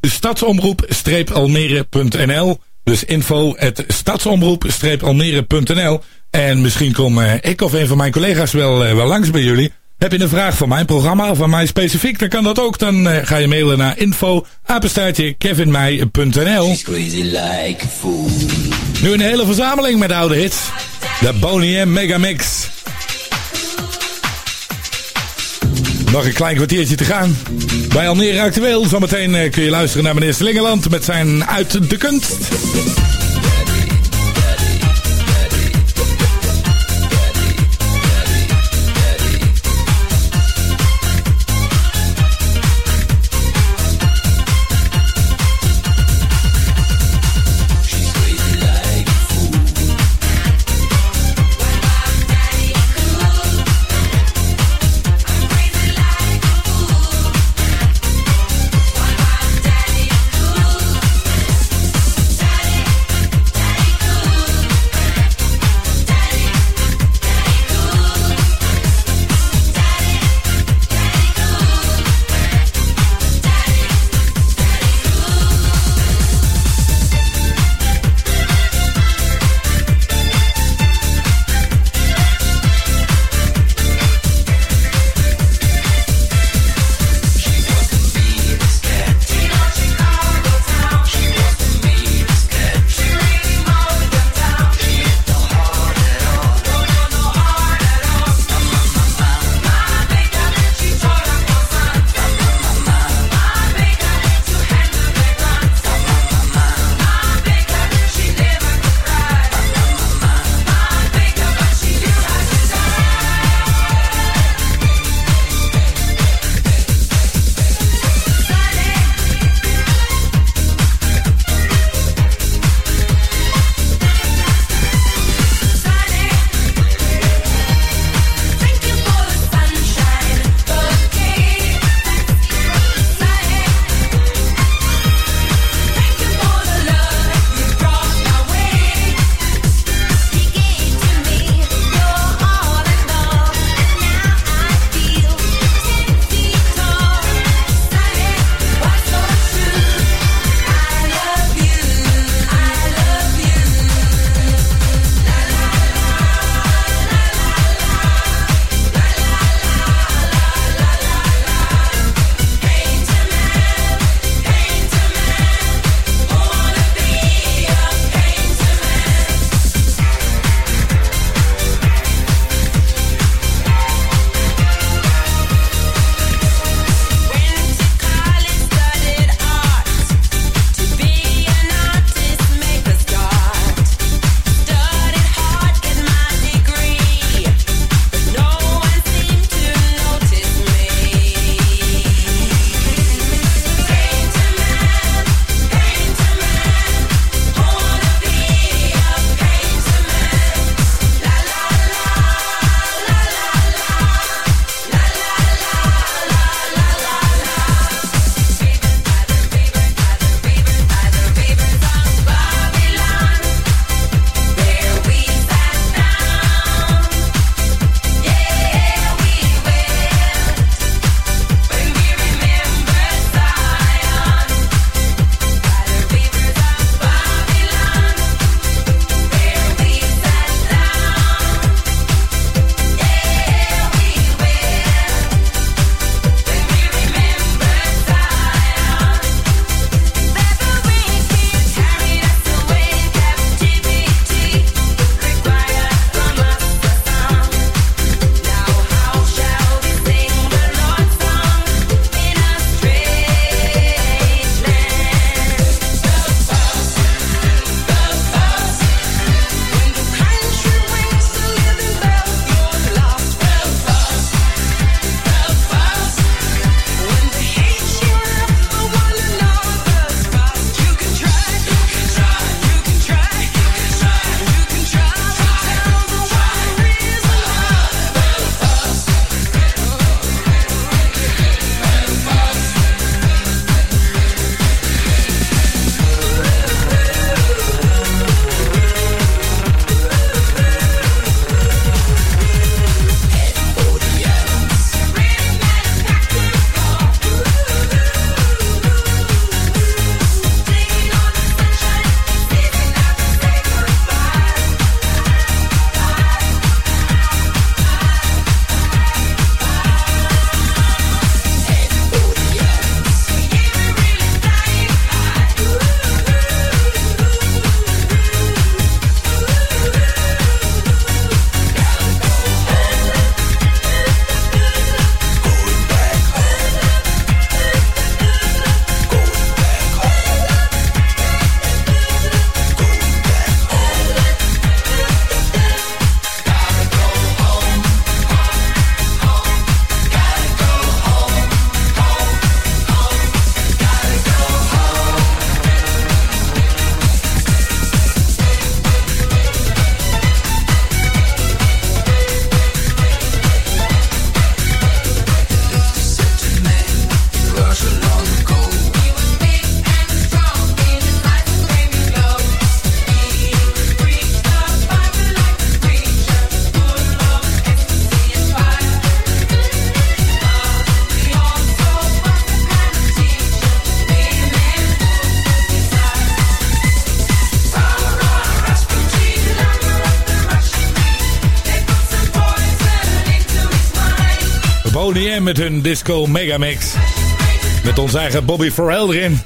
S3: stadsomroep-almere.nl Dus info stadsomroep-almere.nl En misschien kom eh, ik of een van mijn collega's wel, eh, wel langs bij jullie. Heb je een vraag van mijn programma of van mij specifiek, dan kan dat ook. Dan eh, ga je mailen naar info apenstaartje kevinmei.nl Nu een hele verzameling met oude hits. De Boney M Megamix. Nog een klein kwartiertje te gaan. Bij Almere Actueel. Zometeen eh, kun je luisteren naar meneer Slingeland met zijn Uit de Kunst. Met hun disco megamix. Met ons eigen Bobby Farrell erin.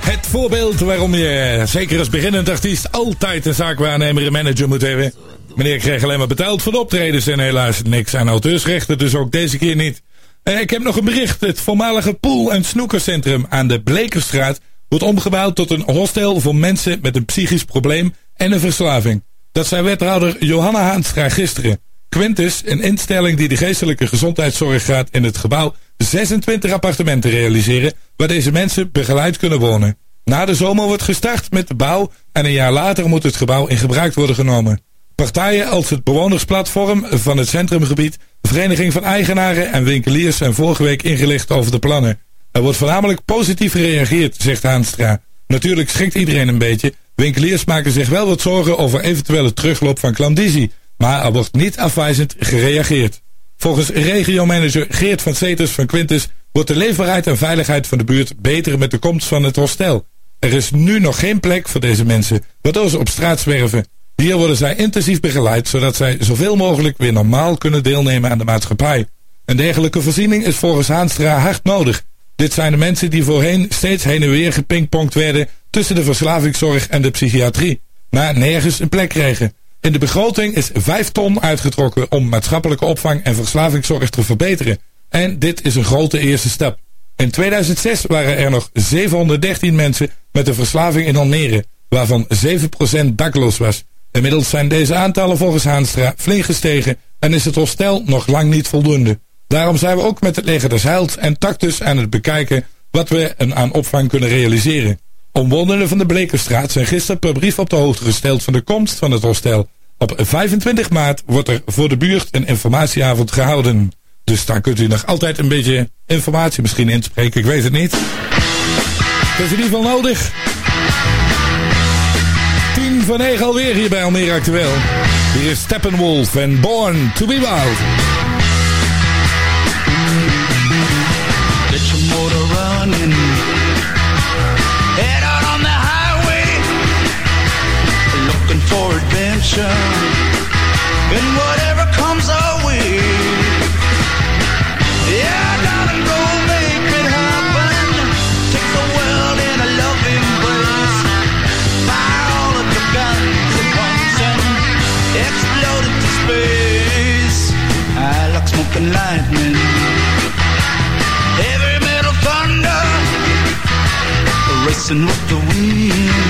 S3: Het voorbeeld waarom je, zeker als beginnend artiest, altijd een zaakwaarnemer en manager moet hebben. Meneer kreeg alleen maar betaald voor de optredens en helaas niks aan auteursrechten, dus ook deze keer niet. Eh, ik heb nog een bericht. Het voormalige pool- en snoekercentrum aan de Blekerstraat wordt omgebouwd tot een hostel voor mensen met een psychisch probleem en een verslaving. Dat zei wethouder Johanna Haanstra gisteren. Quintus, een instelling die de geestelijke gezondheidszorg gaat in het gebouw 26 appartementen realiseren waar deze mensen begeleid kunnen wonen. Na de zomer wordt gestart met de bouw en een jaar later moet het gebouw in gebruik worden genomen. Partijen als het bewonersplatform van het centrumgebied, Vereniging van Eigenaren en Winkeliers zijn vorige week ingelicht over de plannen. Er wordt voornamelijk positief gereageerd, zegt Haanstra. Natuurlijk schrikt iedereen een beetje. Winkeliers maken zich wel wat zorgen over eventuele terugloop van klandizie. Maar er wordt niet afwijzend gereageerd. Volgens regiomanager Geert van Seters van Quintus wordt de leefbaarheid en veiligheid van de buurt beter met de komst van het hostel. Er is nu nog geen plek voor deze mensen, waardoor ze op straat zwerven. Hier worden zij intensief begeleid, zodat zij zoveel mogelijk weer normaal kunnen deelnemen aan de maatschappij. Een dergelijke voorziening is volgens Haanstra hard nodig. Dit zijn de mensen die voorheen steeds heen en weer gepingpongd werden tussen de verslavingszorg en de psychiatrie, maar nergens een plek kregen. In de begroting is 5 ton uitgetrokken om maatschappelijke opvang en verslavingszorg te verbeteren. En dit is een grote eerste stap. In 2006 waren er nog 713 mensen met een verslaving in Almere, waarvan 7% dakloos was. Inmiddels zijn deze aantallen volgens Haanstra flink gestegen en is het hostel nog lang niet voldoende. Daarom zijn we ook met het leger des Heils en Tactus aan het bekijken wat we aan opvang kunnen realiseren. Omwonenden van de Blekerstraat zijn gisteren per brief op de hoogte gesteld van de komst van het hostel. Op 25 maart wordt er voor de buurt een informatieavond gehouden. Dus daar kunt u nog altijd een beetje informatie misschien inspreken, ik weet het niet. Het is in ieder geval nodig. 10 van 9 alweer hier bij Almere Actueel. Hier is Steppenwolf en Born to be Wild.
S14: Get your motor running. Adventure. And whatever comes our way. Yeah, darling, go make it happen. Take the world in a loving embrace. Fire all of your guns at once and explode into space. I like smoking lightning. Heavy metal thunder Racing with the wind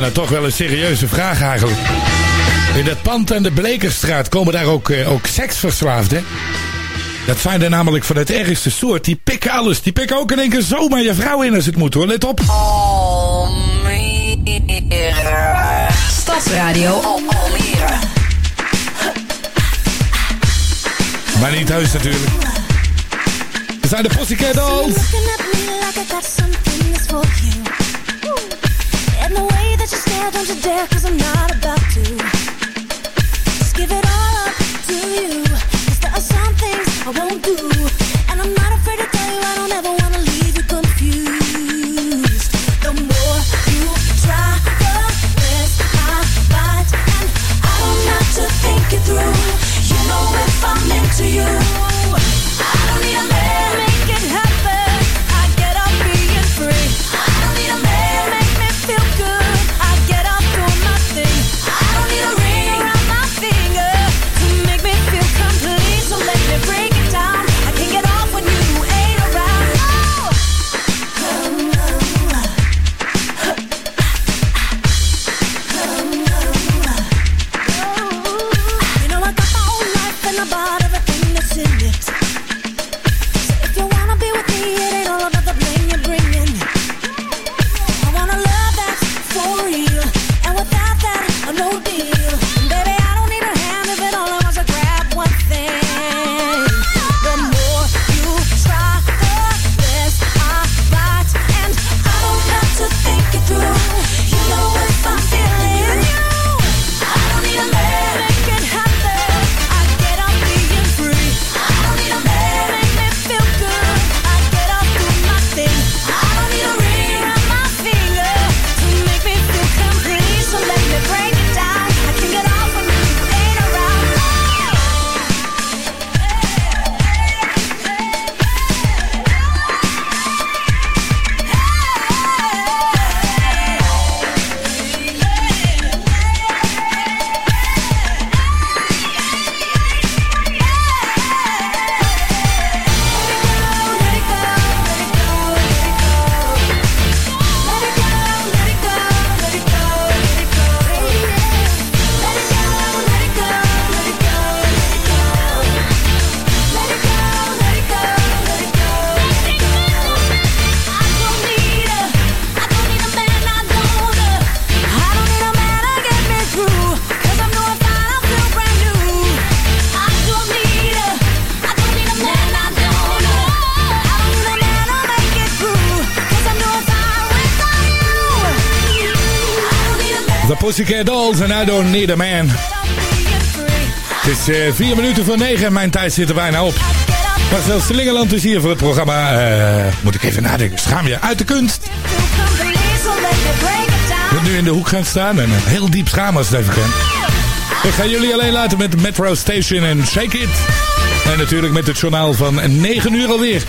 S3: nou toch wel een serieuze vraag eigenlijk. In dat pand aan de Blekerstraat komen daar ook, eh, ook seksverslaafden. Dat zijn er namelijk van het ergste soort. Die pikken alles. Die pikken ook in één keer zomaar je vrouw in als het moet hoor. Let op.
S2: Almere. Stadsradio Al Almere.
S3: Maar niet thuis natuurlijk. We zijn de Pussycat Dolls.
S4: That you stare, don't you dare, cause I'm not about to. Just give it all up to you. Cause there are some things I won't do.
S3: Dolls en I Don't Need a Man. Het is eh, vier minuten voor negen en mijn tijd zit er bijna op. Marcel Slingerland is hier voor het programma. eh, moet ik even nadenken. Schaam je uit de kunst. Ik moet nu in de hoek gaan staan en heel diep schaam als het even kan. Ik ga jullie alleen laten met Metro Station en Shake It. En natuurlijk met het journaal van 9 uur alweer.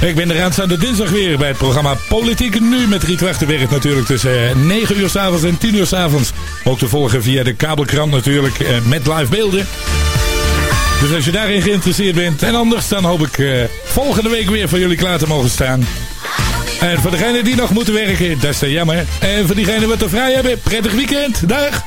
S3: Ik ben er aanstaande dinsdag weer bij het programma Politiek Nu met Riet Wachtenberg natuurlijk tussen 9 uur s'avonds en 10 uur s'avonds. Ook te volgen via de kabelkrant natuurlijk eh, met live beelden. Dus als je daarin geïnteresseerd bent en anders dan hoop ik eh, volgende week weer voor jullie klaar te mogen staan. En voor degenen die nog moeten werken, dat is te jammer. En voor diegenen wat er vrij hebben, prettig weekend. Dag!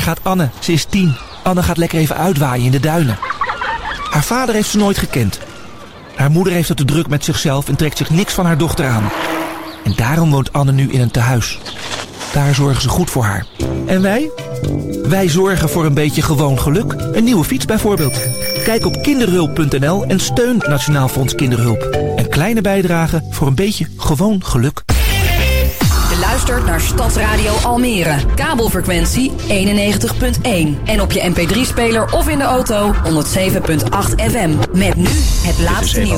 S15: Gaat Anne, ze is tien. Anne gaat lekker even uitwaaien in de duinen. Haar vader heeft ze nooit gekend. Haar moeder heeft het te druk met zichzelf en trekt zich niks van haar dochter aan. En daarom woont Anne nu in een tehuis. Daar zorgen ze goed voor haar. En wij? Wij zorgen voor een beetje gewoon geluk. Een nieuwe fiets bijvoorbeeld. Kijk op kinderhulp.nl en steun Nationaal Fonds Kinderhulp. Een kleine bijdrage voor een beetje gewoon geluk.
S11: Luistert naar Stadsradio Almere. Kabelfrequentie 91.1. En op je mp3-speler of in de auto 107.8 FM. Met nu het laatste nieuws.